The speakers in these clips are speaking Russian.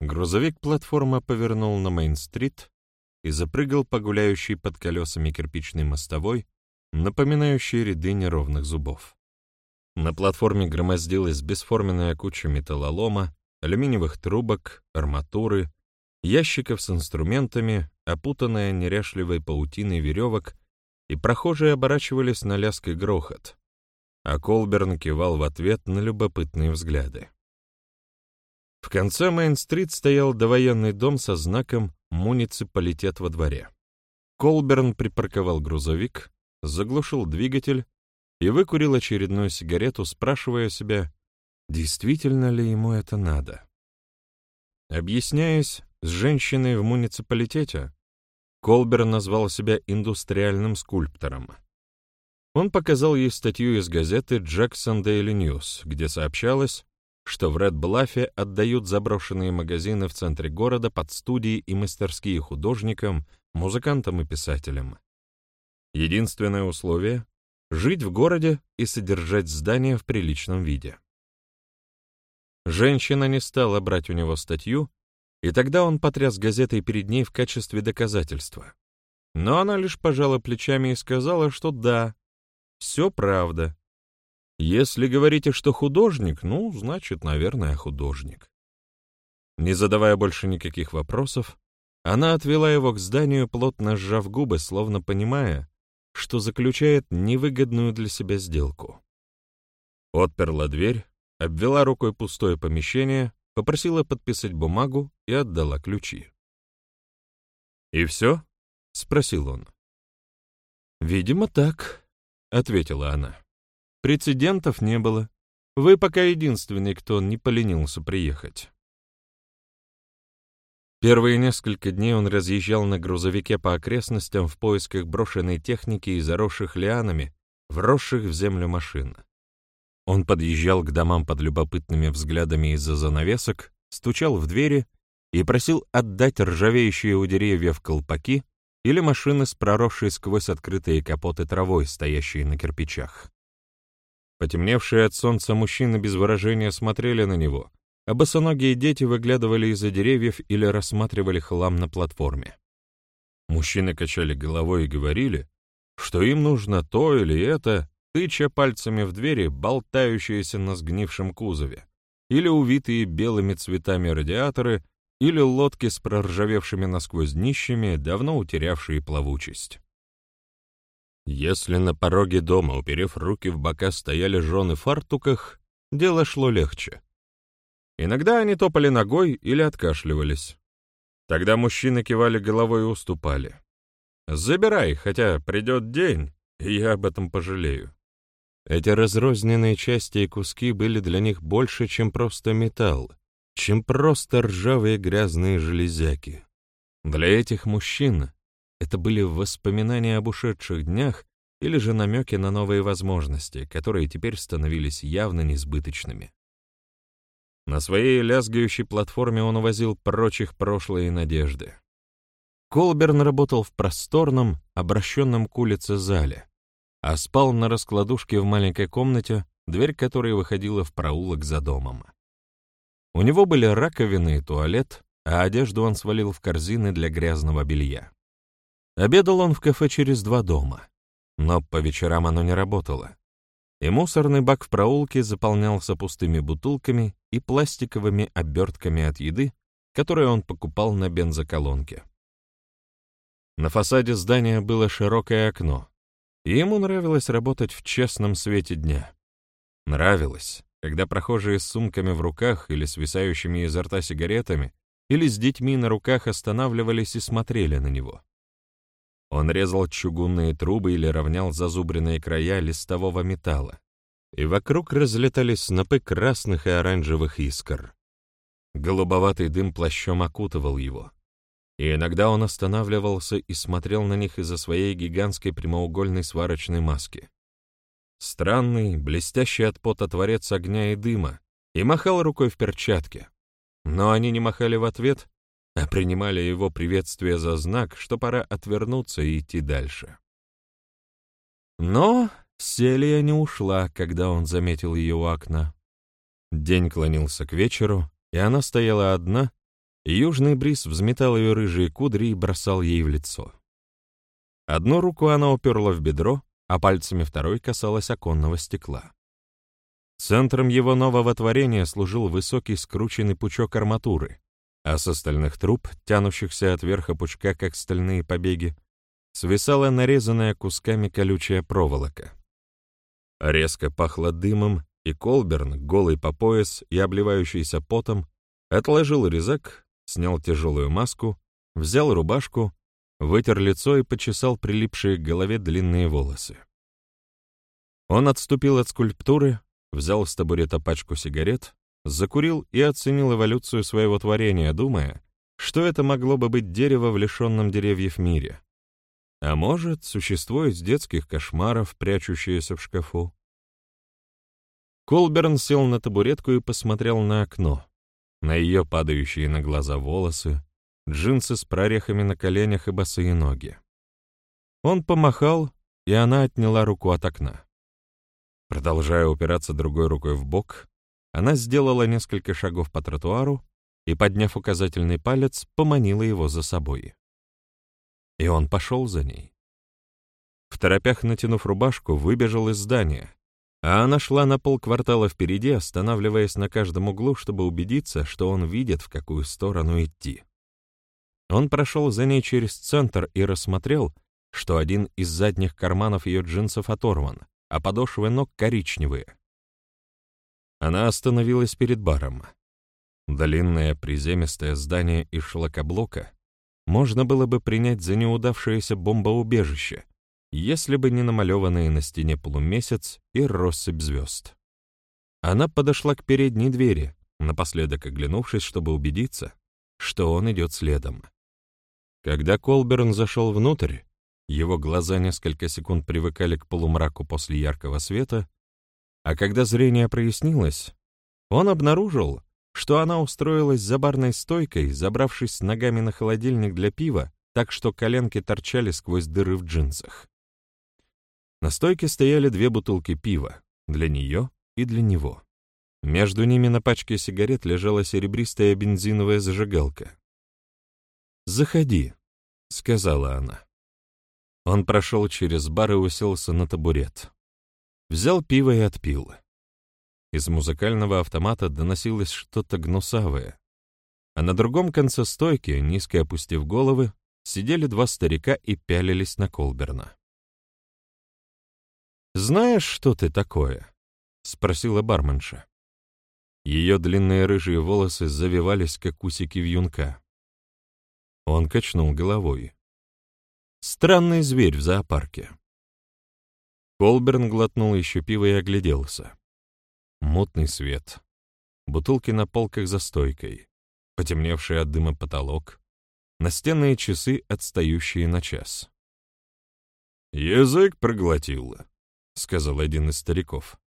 грузовик-платформа повернул на Мейн-стрит и запрыгал по гуляющей под колесами кирпичной мостовой, напоминающей ряды неровных зубов. На платформе громоздилась бесформенная куча металлолома, алюминиевых трубок, арматуры, ящиков с инструментами, опутанная неряшливой паутиной веревок, и прохожие оборачивались на лязг и грохот, а Колберн кивал в ответ на любопытные взгляды. В конце Мейн-стрит стоял довоенный дом со знаком «Муниципалитет во дворе». Колберн припарковал грузовик, заглушил двигатель и выкурил очередную сигарету, спрашивая себя, действительно ли ему это надо. Объясняясь с женщиной в муниципалитете, Колберн назвал себя индустриальным скульптором. Он показал ей статью из газеты «Джексон Дейли Ньюс», где сообщалось, что в Ред-Блафе отдают заброшенные магазины в центре города под студии и мастерские художникам, музыкантам и писателям. Единственное условие — жить в городе и содержать здание в приличном виде. Женщина не стала брать у него статью, и тогда он потряс газетой перед ней в качестве доказательства. Но она лишь пожала плечами и сказала, что да, все правда. Если говорите, что художник, ну, значит, наверное, художник. Не задавая больше никаких вопросов, она отвела его к зданию, плотно сжав губы, словно понимая, что заключает невыгодную для себя сделку. Отперла дверь, обвела рукой пустое помещение, попросила подписать бумагу и отдала ключи. «И все?» — спросил он. «Видимо, так», — ответила она. «Прецедентов не было. Вы пока единственный, кто не поленился приехать». Первые несколько дней он разъезжал на грузовике по окрестностям в поисках брошенной техники и заросших лианами, вросших в землю машин. Он подъезжал к домам под любопытными взглядами из-за занавесок, стучал в двери и просил отдать ржавеющие у деревьев колпаки или машины с проросшей сквозь открытые капоты травой, стоящие на кирпичах. Потемневшие от солнца мужчины без выражения смотрели на него, а босоногие дети выглядывали из-за деревьев или рассматривали хлам на платформе. Мужчины качали головой и говорили, что им нужно то или это, тыча пальцами в двери, болтающиеся на сгнившем кузове, или увитые белыми цветами радиаторы, или лодки с проржавевшими насквозь днищами, давно утерявшие плавучесть. Если на пороге дома, уперев руки в бока, стояли жены в фартуках, дело шло легче. Иногда они топали ногой или откашливались. Тогда мужчины кивали головой и уступали. «Забирай, хотя придет день, и я об этом пожалею». Эти разрозненные части и куски были для них больше, чем просто металл, чем просто ржавые грязные железяки. Для этих мужчин это были воспоминания об ушедших днях или же намеки на новые возможности, которые теперь становились явно несбыточными. На своей лязгающей платформе он увозил прочих прошлые надежды. Колберн работал в просторном, обращенном к улице зале, а спал на раскладушке в маленькой комнате, дверь которой выходила в проулок за домом. У него были раковины и туалет, а одежду он свалил в корзины для грязного белья. Обедал он в кафе через два дома, но по вечерам оно не работало и мусорный бак в проулке заполнялся пустыми бутылками и пластиковыми обертками от еды, которые он покупал на бензоколонке. На фасаде здания было широкое окно, и ему нравилось работать в честном свете дня. Нравилось, когда прохожие с сумками в руках или свисающими изо рта сигаретами или с детьми на руках останавливались и смотрели на него. Он резал чугунные трубы или равнял зазубренные края листового металла, и вокруг разлетались снопы красных и оранжевых искр. Голубоватый дым плащом окутывал его, и иногда он останавливался и смотрел на них из-за своей гигантской прямоугольной сварочной маски. Странный, блестящий от пота творец огня и дыма, и махал рукой в перчатке. Но они не махали в ответ, а принимали его приветствие за знак, что пора отвернуться и идти дальше. Но Селия не ушла, когда он заметил ее у окна. День клонился к вечеру, и она стояла одна, и южный бриз взметал ее рыжие кудри и бросал ей в лицо. Одну руку она уперла в бедро, а пальцами второй касалась оконного стекла. Центром его нового творения служил высокий скрученный пучок арматуры, а с остальных труб, тянущихся от верха пучка, как стальные побеги, свисала нарезанная кусками колючая проволока. Резко пахло дымом, и Колберн, голый по пояс и обливающийся потом, отложил резак, снял тяжелую маску, взял рубашку, вытер лицо и почесал прилипшие к голове длинные волосы. Он отступил от скульптуры, взял с табурета пачку сигарет, закурил и оценил эволюцию своего творения, думая, что это могло бы быть дерево в лишенном деревьев мире. А может, существо из детских кошмаров, прячущееся в шкафу. Колберн сел на табуретку и посмотрел на окно, на ее падающие на глаза волосы, джинсы с прорехами на коленях и босые ноги. Он помахал, и она отняла руку от окна. Продолжая упираться другой рукой в бок, она сделала несколько шагов по тротуару и, подняв указательный палец, поманила его за собой. И он пошел за ней. В торопях, натянув рубашку, выбежал из здания, а она шла на полквартала впереди, останавливаясь на каждом углу, чтобы убедиться, что он видит, в какую сторону идти. Он прошел за ней через центр и рассмотрел, что один из задних карманов ее джинсов оторван, а подошвы ног коричневые. Она остановилась перед баром. Длинное приземистое здание из шлакоблока можно было бы принять за неудавшееся бомбоубежище, если бы не намалеванные на стене полумесяц и россыпь звезд. Она подошла к передней двери, напоследок оглянувшись, чтобы убедиться, что он идет следом. Когда Колберн зашел внутрь, его глаза несколько секунд привыкали к полумраку после яркого света, а когда зрение прояснилось, он обнаружил, что она устроилась за барной стойкой, забравшись ногами на холодильник для пива, так что коленки торчали сквозь дыры в джинсах. На стойке стояли две бутылки пива, для нее и для него. Между ними на пачке сигарет лежала серебристая бензиновая зажигалка. «Заходи», — сказала она. Он прошел через бар и уселся на табурет. Взял пиво и отпил. Из музыкального автомата доносилось что-то гнусавое. А на другом конце стойки, низко опустив головы, сидели два старика и пялились на Колберна. «Знаешь, что ты такое?» — спросила барменша. Ее длинные рыжие волосы завивались, как усики вьюнка. Он качнул головой. «Странный зверь в зоопарке». Колберн глотнул еще пиво и огляделся. Мутный свет. Бутылки на полках за стойкой. Потемневший от дыма потолок. Настенные часы, отстающие на час. «Язык проглотил», — сказал один из стариков.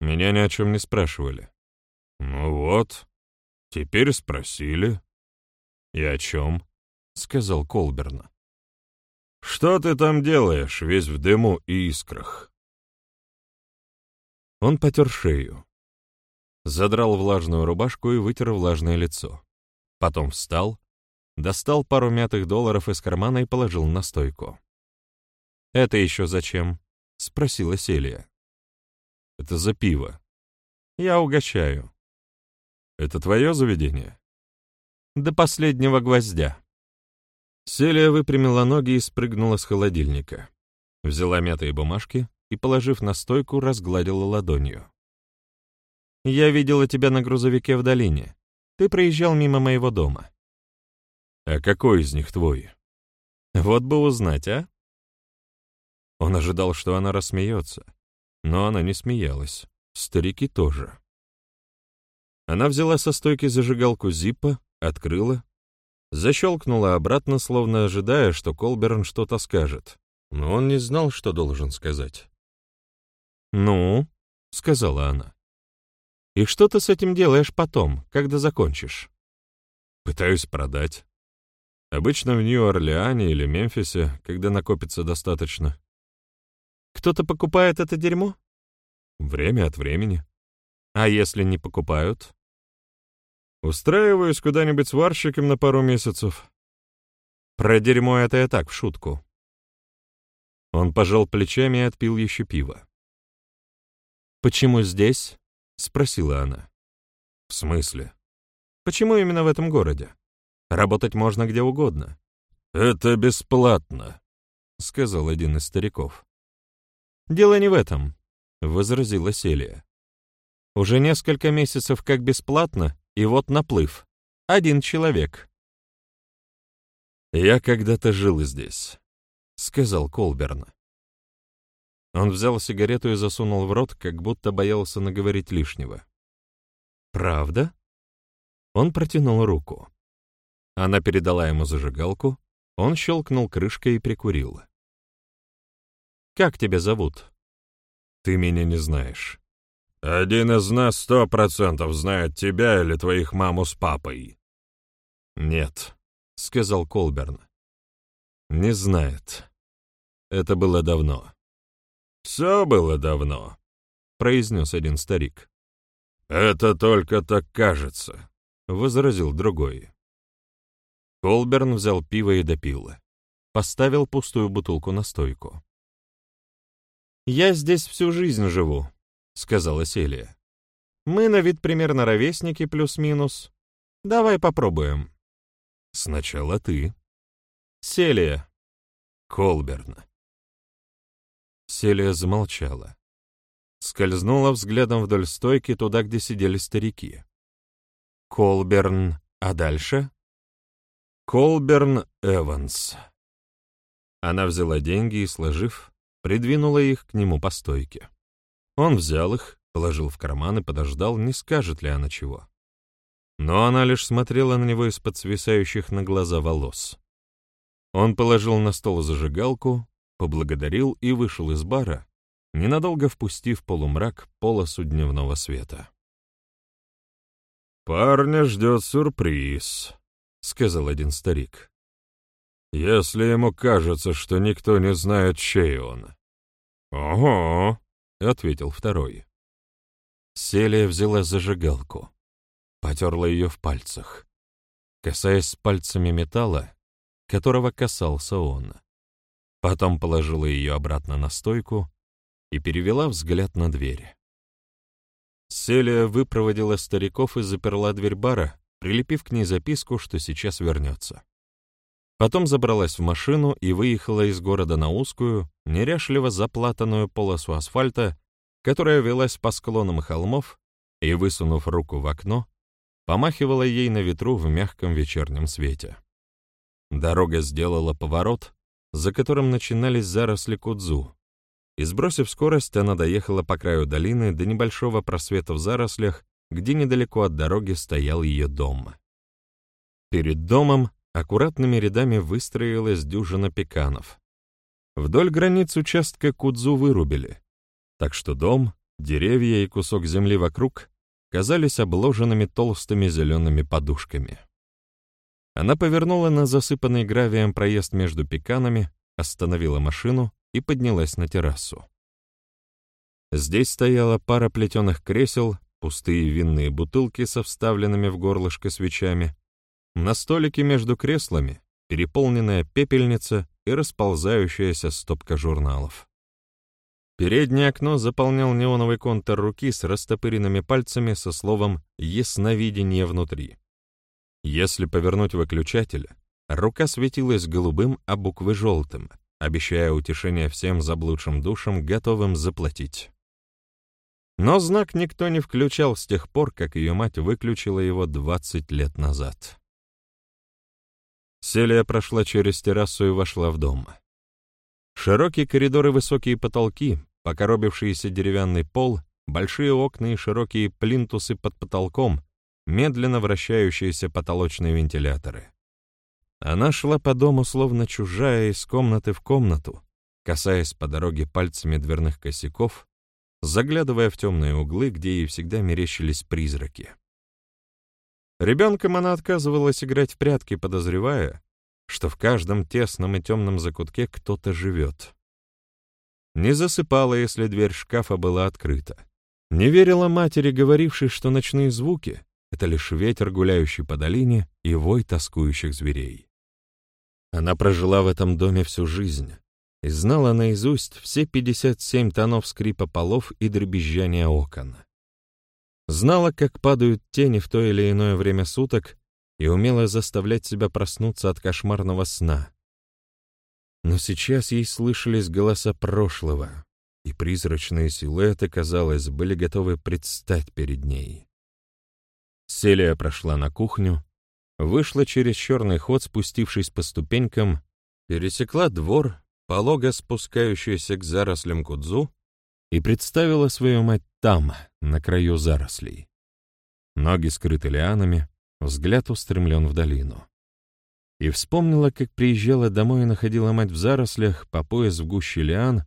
«Меня ни о чем не спрашивали». «Ну вот, теперь спросили». «И о чем?» — сказал Колберн. «Что ты там делаешь, весь в дыму и искрах?» Он потер шею, задрал влажную рубашку и вытер влажное лицо. Потом встал, достал пару мятых долларов из кармана и положил на стойку. «Это еще зачем?» — спросила Селия. «Это за пиво. Я угощаю». «Это твое заведение?» «До последнего гвоздя». Селия выпрямила ноги и спрыгнула с холодильника. Взяла мятые бумажки и, положив на стойку, разгладила ладонью. «Я видела тебя на грузовике в долине. Ты проезжал мимо моего дома». «А какой из них твой?» «Вот бы узнать, а?» Он ожидал, что она рассмеется, но она не смеялась. Старики тоже. Она взяла со стойки зажигалку Зиппа, открыла Защелкнула обратно, словно ожидая, что Колберн что-то скажет. Но он не знал, что должен сказать. «Ну?» — сказала она. «И что ты с этим делаешь потом, когда закончишь?» «Пытаюсь продать. Обычно в Нью-Орлеане или Мемфисе, когда накопится достаточно». «Кто-то покупает это дерьмо?» «Время от времени». «А если не покупают?» Устраиваюсь куда-нибудь сварщиком на пару месяцев. Про дерьмо это я так, в шутку. Он пожал плечами и отпил еще пиво. «Почему здесь?» — спросила она. «В смысле?» «Почему именно в этом городе? Работать можно где угодно». «Это бесплатно», — сказал один из стариков. «Дело не в этом», — возразила Селия. «Уже несколько месяцев как бесплатно, и вот наплыв. Один человек». «Я когда-то жил здесь», — сказал Колберн. Он взял сигарету и засунул в рот, как будто боялся наговорить лишнего. «Правда?» Он протянул руку. Она передала ему зажигалку, он щелкнул крышкой и прикурил. «Как тебя зовут?» «Ты меня не знаешь». «Один из нас сто процентов знает тебя или твоих маму с папой». «Нет», — сказал Колберн. «Не знает. Это было давно». «Все было давно», — произнес один старик. «Это только так кажется», — возразил другой. Колберн взял пиво и допил. Поставил пустую бутылку на стойку. «Я здесь всю жизнь живу», — сказала Селия. «Мы на вид примерно ровесники, плюс-минус. Давай попробуем». «Сначала ты». «Селия». «Колберн». Селия замолчала. Скользнула взглядом вдоль стойки туда, где сидели старики. Колберн, а дальше? Колберн Эванс. Она взяла деньги и, сложив, придвинула их к нему по стойке. Он взял их, положил в карман и подождал, не скажет ли она чего. Но она лишь смотрела на него из-под свисающих на глаза волос. Он положил на стол зажигалку, поблагодарил и вышел из бара, ненадолго впустив полумрак полосу дневного света. «Парня ждет сюрприз», — сказал один старик. «Если ему кажется, что никто не знает, чей он». «Ого», — ответил второй. Селия взяла зажигалку, потерла ее в пальцах, касаясь пальцами металла, которого касался он. Потом положила ее обратно на стойку и перевела взгляд на дверь. Селия выпроводила стариков и заперла дверь бара, прилепив к ней записку, что сейчас вернется. Потом забралась в машину и выехала из города на узкую, неряшливо заплатанную полосу асфальта, которая велась по склонам холмов, и, высунув руку в окно, помахивала ей на ветру в мягком вечернем свете. Дорога сделала поворот, за которым начинались заросли кудзу, и, сбросив скорость, она доехала по краю долины до небольшого просвета в зарослях, где недалеко от дороги стоял ее дом. Перед домом аккуратными рядами выстроилась дюжина пеканов. Вдоль границ участка кудзу вырубили, так что дом, деревья и кусок земли вокруг казались обложенными толстыми зелеными подушками. Она повернула на засыпанный гравием проезд между пеканами, остановила машину и поднялась на террасу. Здесь стояла пара плетеных кресел, пустые винные бутылки со вставленными в горлышко свечами, на столике между креслами переполненная пепельница и расползающаяся стопка журналов. Переднее окно заполнял неоновый контур руки с растопыренными пальцами со словом «Ясновидение внутри». Если повернуть выключатель, рука светилась голубым, а буквы желтым, обещая утешение всем заблудшим душам, готовым заплатить. Но знак никто не включал с тех пор, как ее мать выключила его 20 лет назад. Селия прошла через террасу и вошла в дом. Широкие коридоры высокие потолки, покоробившийся деревянный пол, большие окна и широкие плинтусы под потолком — медленно вращающиеся потолочные вентиляторы. Она шла по дому, словно чужая, из комнаты в комнату, касаясь по дороге пальцами дверных косяков, заглядывая в темные углы, где ей всегда мерещились призраки. Ребенком она отказывалась играть в прятки, подозревая, что в каждом тесном и темном закутке кто-то живет. Не засыпала, если дверь шкафа была открыта. Не верила матери, говорившей, что ночные звуки это лишь ветер, гуляющий по долине, и вой тоскующих зверей. Она прожила в этом доме всю жизнь и знала наизусть все 57 тонов скрипа полов и дребезжания окон. Знала, как падают тени в то или иное время суток, и умела заставлять себя проснуться от кошмарного сна. Но сейчас ей слышались голоса прошлого, и призрачные силуэты, казалось, были готовы предстать перед ней. Селия прошла на кухню, вышла через черный ход, спустившись по ступенькам, пересекла двор, полого спускающийся к зарослям кудзу, и представила свою мать там, на краю зарослей. Ноги скрыты лианами, взгляд устремлен в долину. И вспомнила, как приезжала домой и находила мать в зарослях, по пояс в гуще лиан,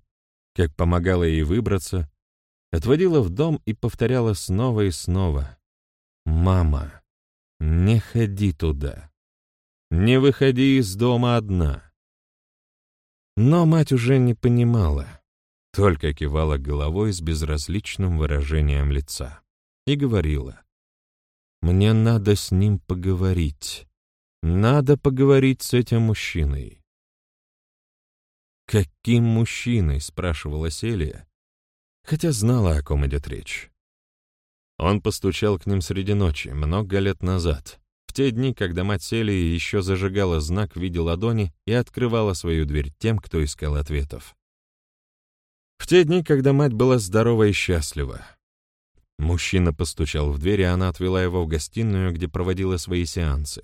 как помогала ей выбраться, отводила в дом и повторяла снова и снова. «Мама, не ходи туда. Не выходи из дома одна». Но мать уже не понимала, только кивала головой с безразличным выражением лица и говорила. «Мне надо с ним поговорить. Надо поговорить с этим мужчиной. «Каким мужчиной?» — спрашивала Селия, хотя знала, о ком идет речь. Он постучал к ним среди ночи, много лет назад, в те дни, когда мать Селии еще зажигала знак в виде ладони и открывала свою дверь тем, кто искал ответов. В те дни, когда мать была здорова и счастлива. Мужчина постучал в дверь, и она отвела его в гостиную, где проводила свои сеансы.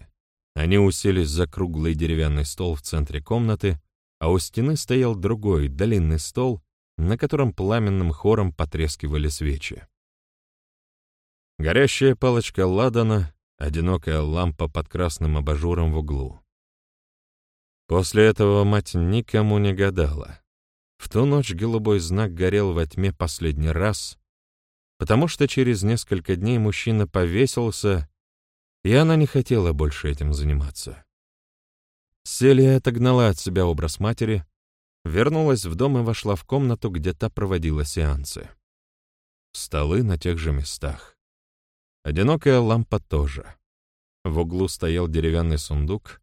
Они уселись за круглый деревянный стол в центре комнаты, а у стены стоял другой, длинный стол, на котором пламенным хором потрескивали свечи. Горящая палочка ладана, одинокая лампа под красным абажуром в углу. После этого мать никому не гадала. В ту ночь голубой знак горел во тьме последний раз, потому что через несколько дней мужчина повесился, и она не хотела больше этим заниматься. Селия отогнала от себя образ матери, вернулась в дом и вошла в комнату, где та проводила сеансы. Столы на тех же местах. Одинокая лампа тоже. В углу стоял деревянный сундук,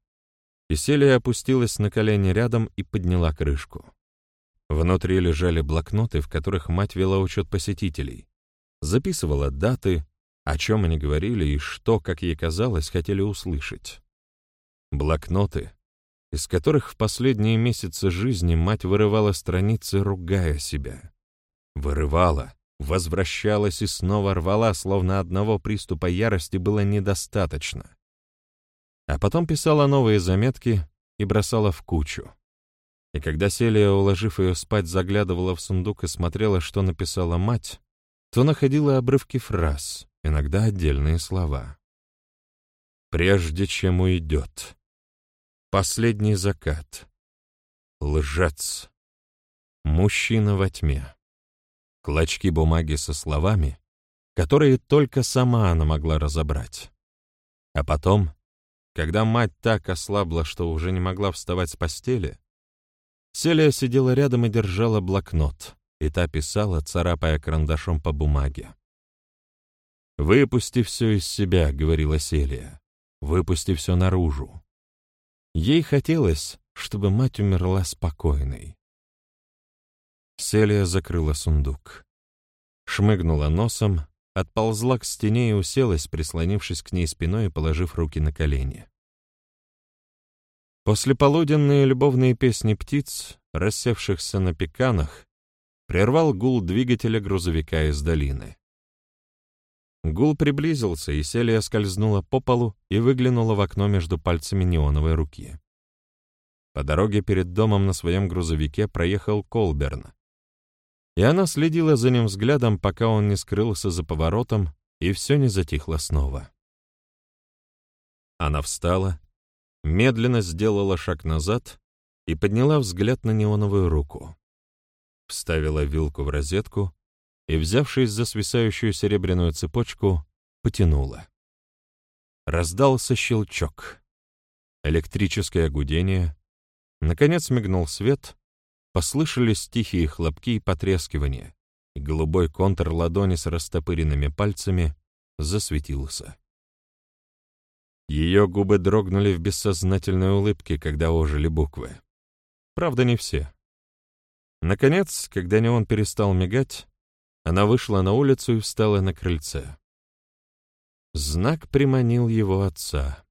и Селия опустилась на колени рядом и подняла крышку. Внутри лежали блокноты, в которых мать вела учет посетителей, записывала даты, о чем они говорили и что, как ей казалось, хотели услышать. Блокноты, из которых в последние месяцы жизни мать вырывала страницы, ругая себя. Вырывала, возвращалась и снова рвала, словно одного приступа ярости было недостаточно. А потом писала новые заметки и бросала в кучу. И когда Селия, уложив ее спать, заглядывала в сундук и смотрела, что написала мать, то находила обрывки фраз, иногда отдельные слова. «Прежде чем уйдет», Последний закат. Лжец. Мужчина во тьме. Клочки бумаги со словами, которые только сама она могла разобрать. А потом, когда мать так ослабла, что уже не могла вставать с постели, Селия сидела рядом и держала блокнот, и та писала, царапая карандашом по бумаге. «Выпусти все из себя», — говорила Селия. «Выпусти все наружу. Ей хотелось, чтобы мать умерла спокойной. Селия закрыла сундук. Шмыгнула носом, отползла к стене и уселась, прислонившись к ней спиной и положив руки на колени. После полуденные любовные песни птиц, рассевшихся на пеканах, прервал гул двигателя грузовика из долины. Гул приблизился, и Селия скользнула по полу и выглянула в окно между пальцами неоновой руки. По дороге перед домом на своем грузовике проехал Колберн. И она следила за ним взглядом, пока он не скрылся за поворотом, и все не затихло снова. Она встала, медленно сделала шаг назад и подняла взгляд на неоновую руку. Вставила вилку в розетку и, взявшись за свисающую серебряную цепочку, потянула. Раздался щелчок. Электрическое гудение. Наконец мигнул свет, послышались тихие хлопки и потрескивания, и голубой контур ладони с растопыренными пальцами засветился. Ее губы дрогнули в бессознательной улыбке, когда ожили буквы. Правда, не все. Наконец, когда неон перестал мигать, она вышла на улицу и встала на крыльце. Знак приманил его отца.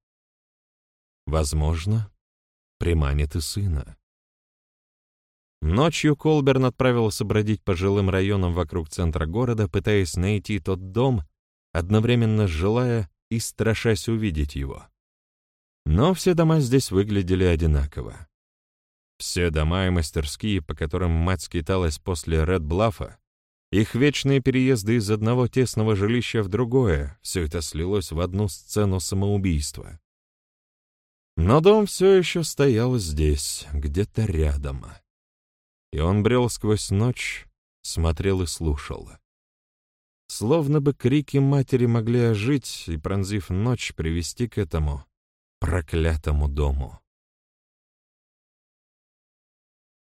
Возможно, приманит и сына. Ночью Колберн отправился бродить по жилым районам вокруг центра города, пытаясь найти тот дом, одновременно желая и страшась увидеть его. Но все дома здесь выглядели одинаково. Все дома и мастерские, по которым мать скиталась после Ред-Блафа, их вечные переезды из одного тесного жилища в другое, все это слилось в одну сцену самоубийства. Но дом все еще стоял здесь, где-то рядом. И он брел сквозь ночь, смотрел и слушал. Словно бы крики матери могли ожить и, пронзив ночь, привести к этому проклятому дому.